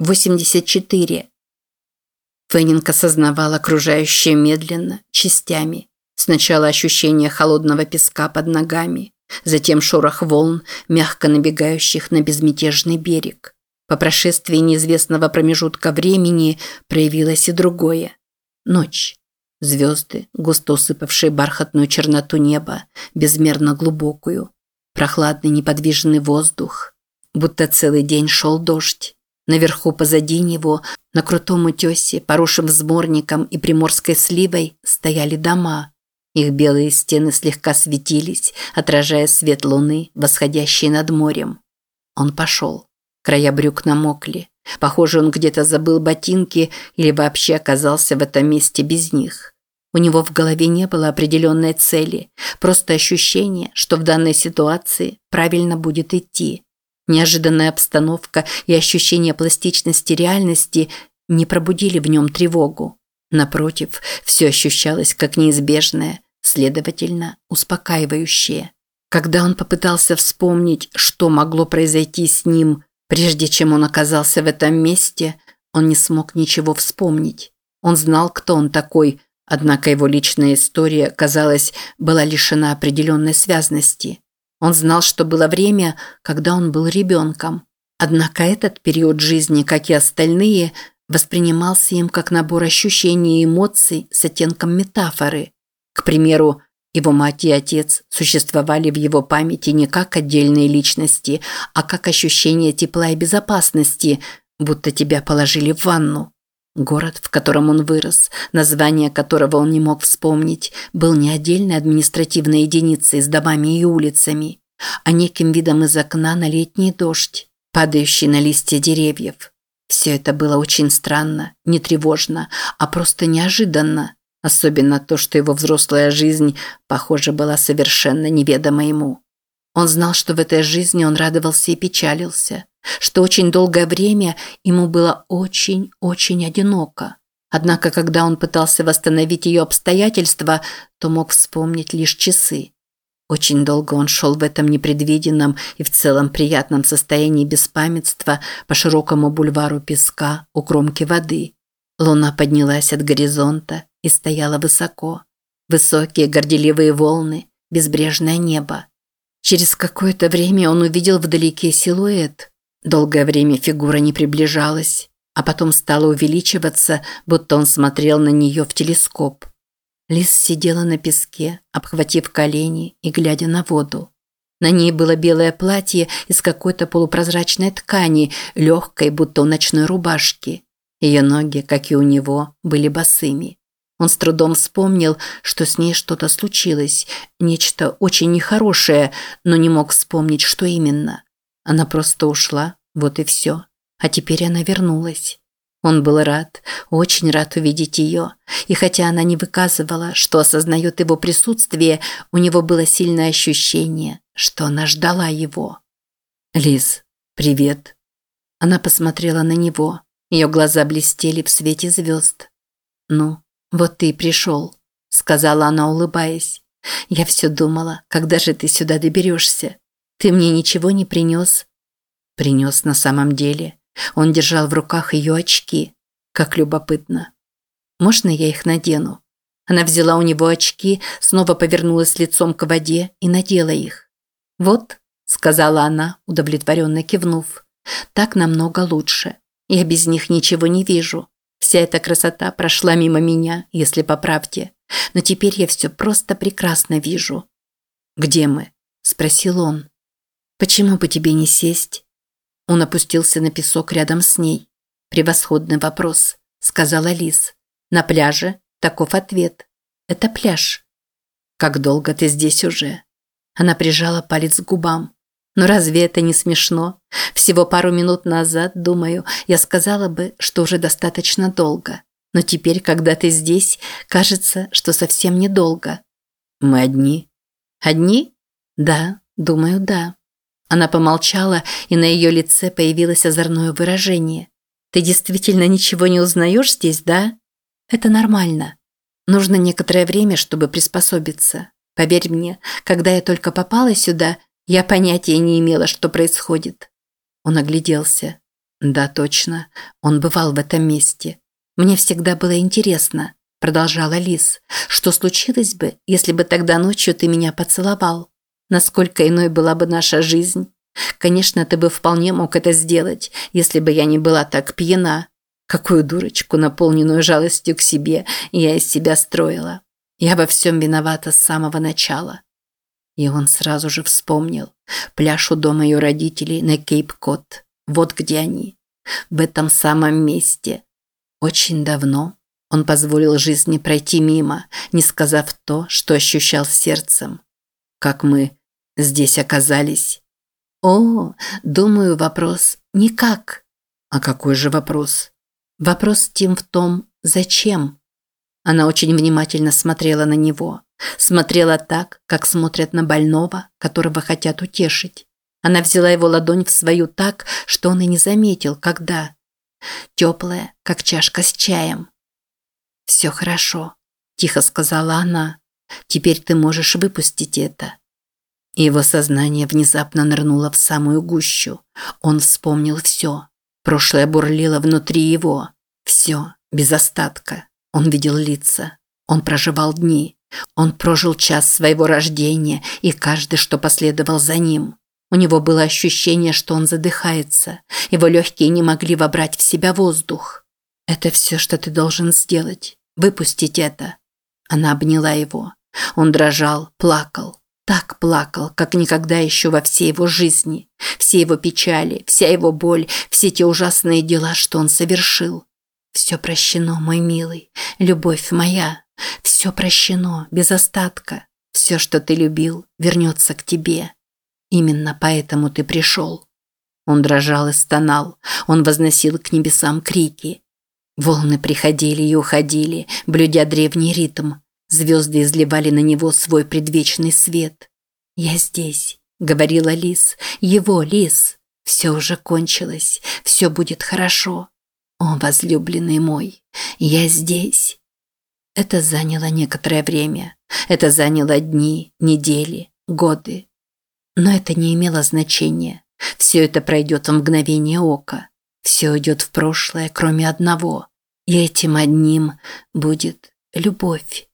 84. Феннинг осознавал окружающее медленно, частями. Сначала ощущение холодного песка под ногами, затем шорох волн, мягко набегающих на безмятежный берег. По прошествии неизвестного промежутка времени проявилось и другое. Ночь. Звезды, густо усыпавшие бархатную черноту неба, безмерно глубокую. Прохладный неподвижный воздух. Будто целый день шел дождь. Наверху позади него, на крутом утесе, поросшем взморником и приморской сливой, стояли дома. Их белые стены слегка светились, отражая свет луны, восходящей над морем. Он пошел. Края брюк намокли. Похоже, он где-то забыл ботинки или вообще оказался в этом месте без них. У него в голове не было определенной цели, просто ощущение, что в данной ситуации правильно будет идти. Неожиданная обстановка и ощущение пластичности реальности не пробудили в нем тревогу. Напротив, все ощущалось как неизбежное, следовательно, успокаивающее. Когда он попытался вспомнить, что могло произойти с ним, прежде чем он оказался в этом месте, он не смог ничего вспомнить. Он знал, кто он такой, однако его личная история, казалось, была лишена определенной связности. Он знал, что было время, когда он был ребенком. Однако этот период жизни, как и остальные, воспринимался им как набор ощущений и эмоций с оттенком метафоры. К примеру, его мать и отец существовали в его памяти не как отдельные личности, а как ощущение тепла и безопасности, будто тебя положили в ванну. Город, в котором он вырос, название которого он не мог вспомнить, был не отдельной административной единицей с домами и улицами, а неким видом из окна на летний дождь, падающий на листья деревьев. Все это было очень странно, не тревожно, а просто неожиданно, особенно то, что его взрослая жизнь, похоже, была совершенно неведома ему. Он знал, что в этой жизни он радовался и печалился – что очень долгое время ему было очень-очень одиноко. Однако, когда он пытался восстановить ее обстоятельства, то мог вспомнить лишь часы. Очень долго он шел в этом непредвиденном и в целом приятном состоянии беспамятства по широкому бульвару песка у кромки воды. Луна поднялась от горизонта и стояла высоко. Высокие горделивые волны, безбрежное небо. Через какое-то время он увидел вдалеке силуэт – Долгое время фигура не приближалась, а потом стала увеличиваться, будто он смотрел на нее в телескоп. Лис сидела на песке, обхватив колени и глядя на воду. На ней было белое платье из какой-то полупрозрачной ткани, легкой, будто у ночной рубашки. Ее ноги, как и у него, были босыми. Он с трудом вспомнил, что с ней что-то случилось, нечто очень нехорошее, но не мог вспомнить, что именно. Она просто ушла, вот и все. А теперь она вернулась. Он был рад, очень рад увидеть ее. И хотя она не выказывала, что осознает его присутствие, у него было сильное ощущение, что она ждала его. «Лиз, привет». Она посмотрела на него. Ее глаза блестели в свете звезд. «Ну, вот ты и пришел», – сказала она, улыбаясь. «Я все думала, когда же ты сюда доберешься?» Ты мне ничего не принес?» Принес на самом деле. Он держал в руках ее очки. Как любопытно. «Можно я их надену?» Она взяла у него очки, снова повернулась лицом к воде и надела их. «Вот», – сказала она, удовлетворенно кивнув, – «так намного лучше. Я без них ничего не вижу. Вся эта красота прошла мимо меня, если по правде. Но теперь я все просто прекрасно вижу». «Где мы?» – спросил он. «Почему бы тебе не сесть?» Он опустился на песок рядом с ней. «Превосходный вопрос», – сказала Лиз. «На пляже?» Таков ответ. «Это пляж». «Как долго ты здесь уже?» Она прижала палец к губам. «Но разве это не смешно? Всего пару минут назад, думаю, я сказала бы, что уже достаточно долго. Но теперь, когда ты здесь, кажется, что совсем недолго». «Мы одни?» «Одни?» «Да, думаю, да». Она помолчала, и на ее лице появилось озорное выражение. «Ты действительно ничего не узнаешь здесь, да? Это нормально. Нужно некоторое время, чтобы приспособиться. Поверь мне, когда я только попала сюда, я понятия не имела, что происходит». Он огляделся. Да, точно. Он бывал в этом месте. Мне всегда было интересно, продолжала Лис, что случилось бы, если бы тогда ночью ты меня поцеловал? Насколько иной была бы наша жизнь? Конечно, ты бы вполне мог это сделать, если бы я не была так пьяна. Какую дурочку, наполненную жалостью к себе, я из себя строила. Я во всем виновата с самого начала. И он сразу же вспомнил. Пляж у дома ее родителей на Кейп-Кот. Вот где они. В этом самом месте. Очень давно он позволил жизни пройти мимо, не сказав то, что ощущал сердцем. Как мы здесь оказались. О, думаю, вопрос никак. А какой же вопрос? Вопрос Тим в том, зачем? Она очень внимательно смотрела на него. Смотрела так, как смотрят на больного, которого хотят утешить. Она взяла его ладонь в свою так, что он и не заметил, когда. Теплая, как чашка с чаем. «Все хорошо», – тихо сказала она. «Теперь ты можешь выпустить это». Его сознание внезапно нырнуло в самую гущу. Он вспомнил все. Прошлое бурлило внутри его. Все, без остатка. Он видел лица. Он проживал дни. Он прожил час своего рождения и каждый, что последовал за ним. У него было ощущение, что он задыхается. Его легкие не могли вобрать в себя воздух. «Это все, что ты должен сделать. Выпустить это». Она обняла его. Он дрожал, плакал. Так плакал, как никогда еще во всей его жизни. Все его печали, вся его боль, все те ужасные дела, что он совершил. Все прощено, мой милый, любовь моя. Все прощено, без остатка. Все, что ты любил, вернется к тебе. Именно поэтому ты пришел. Он дрожал и стонал. Он возносил к небесам крики. Волны приходили и уходили, блюдя древний ритм. Звезды изливали на него свой предвечный свет. «Я здесь», — говорила Лис. «Его, Лис. Все уже кончилось. Все будет хорошо. О, возлюбленный мой, я здесь». Это заняло некоторое время. Это заняло дни, недели, годы. Но это не имело значения. Все это пройдет в мгновение ока. Все уйдет в прошлое, кроме одного. И этим одним будет любовь.